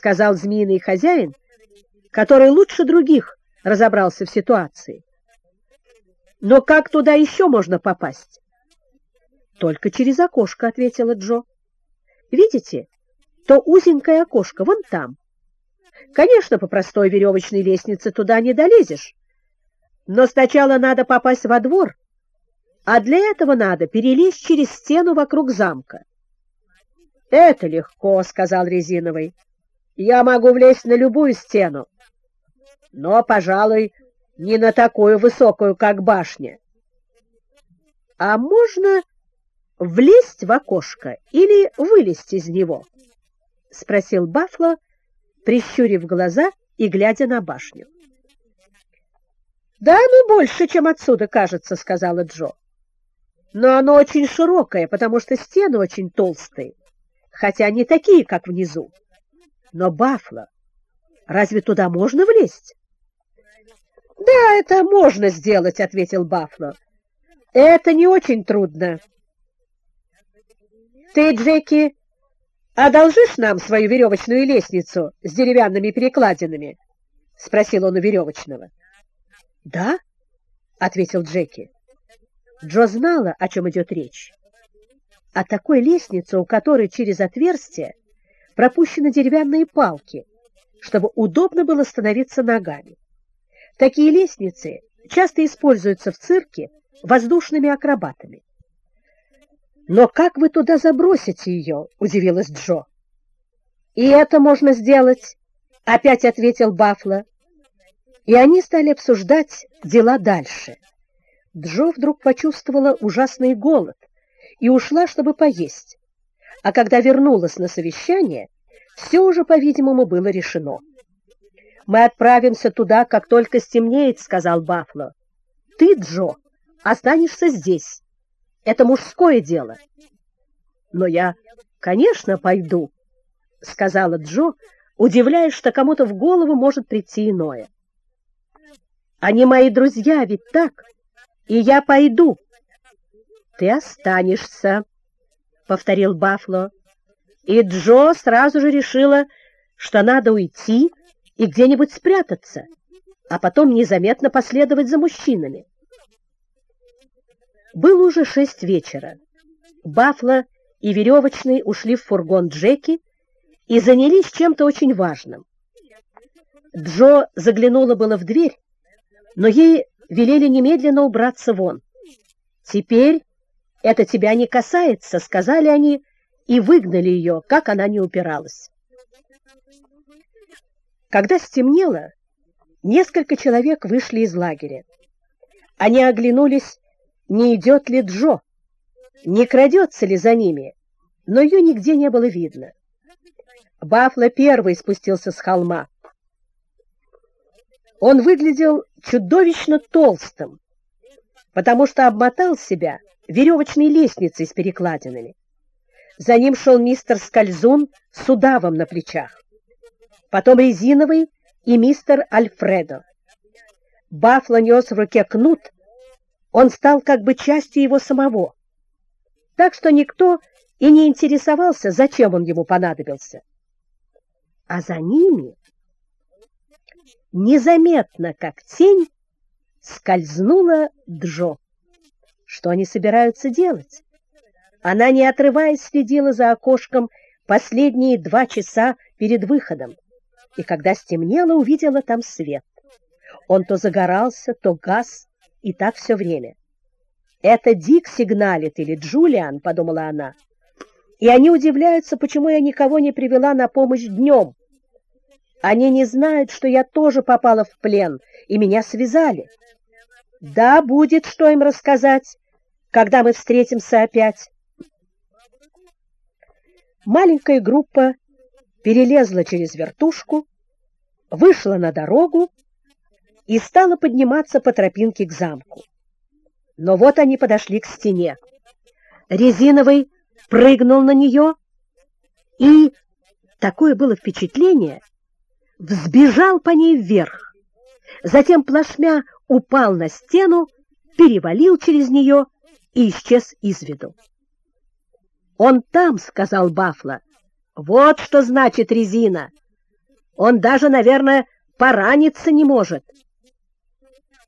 сказал змеиный хозяин, который лучше других разобрался в ситуации. Но как туда еще можно попасть? Только через окошко, ответила Джо. Видите, то узенькое окошко вон там. Конечно, по простой веревочной лестнице туда не долезешь. Но сначала надо попасть во двор, а для этого надо перелезть через стену вокруг замка. — Это легко, — сказал Резиновый. — Я могу влезть на любую стену, но, пожалуй, не на такую высокую, как башня. — А можно влезть в окошко или вылезть из него? — спросил Бафло, прищурив глаза и глядя на башню. — Да, ну больше, чем отсюда кажется, — сказала Джо. — Но оно очень широкое, потому что стены очень толстые, хотя не такие, как внизу. Но, Бафло, разве туда можно влезть? — Да, это можно сделать, — ответил Бафло. — Это не очень трудно. — Ты, Джеки, одолжишь нам свою веревочную лестницу с деревянными перекладинами? — спросил он у веревочного. — Да, — ответил Джеки. Джо знала, о чем идет речь. О такой лестнице, у которой через отверстие пропущены деревянные палки, чтобы удобно было становиться ногами. Такие лестницы часто используются в цирке воздушными акробатами. «Но как вы туда забросите ее?» — удивилась Джо. «И это можно сделать», — опять ответил Бафло. И они стали обсуждать дела дальше. Джо вдруг почувствовала ужасный голод и ушла, чтобы поесть. А когда вернулась на совещание, все уже, по-видимому, было решено. «Мы отправимся туда, как только стемнеет», — сказал Бафло. «Ты, Джо, останешься здесь». Это мужское дело. Но я, конечно, пойду, сказала Джо, удивляясь, что кому-то в голову может прийти иное. Они мои друзья, ведь так? И я пойду. Ты останешься, повторил Бафло. И Джо сразу же решила, что надо уйти и где-нибудь спрятаться, а потом незаметно последовать за мужчинами. Было уже шесть вечера. Бафло и Веревочный ушли в фургон Джеки и занялись чем-то очень важным. Джо заглянула было в дверь, но ей велели немедленно убраться вон. «Теперь это тебя не касается», — сказали они, и выгнали ее, как она не упиралась. Когда стемнело, несколько человек вышли из лагеря. Они оглянулись не идет ли Джо, не крадется ли за ними, но ее нигде не было видно. Бафло первый спустился с холма. Он выглядел чудовищно толстым, потому что обмотал себя веревочной лестницей с перекладинами. За ним шел мистер Скользун с удавом на плечах, потом резиновый и мистер Альфредо. Бафло нес в руке кнут, он стал как бы частью его самого. Так что никто и не интересовался, зачем он ему понадобился. А за ними, незаметно как тень, скользнула Джо. Что они собираются делать? Она, не отрываясь, следила за окошком последние два часа перед выходом, и когда стемнело, увидела там свет. Он то загорался, то гас, и так все время. «Это Дик сигналит или Джулиан», — подумала она. «И они удивляются, почему я никого не привела на помощь днем. Они не знают, что я тоже попала в плен, и меня связали. Да, будет что им рассказать, когда мы встретимся опять». Маленькая группа перелезла через вертушку, вышла на дорогу и стала подниматься по тропинке к замку. Но вот они подошли к стене. Резиновый прыгнул на нее, и, такое было впечатление, взбежал по ней вверх. Затем плашмя упал на стену, перевалил через нее и исчез из виду. «Он там», — сказал Бафло. «Вот что значит резина. Он даже, наверное, пораниться не может.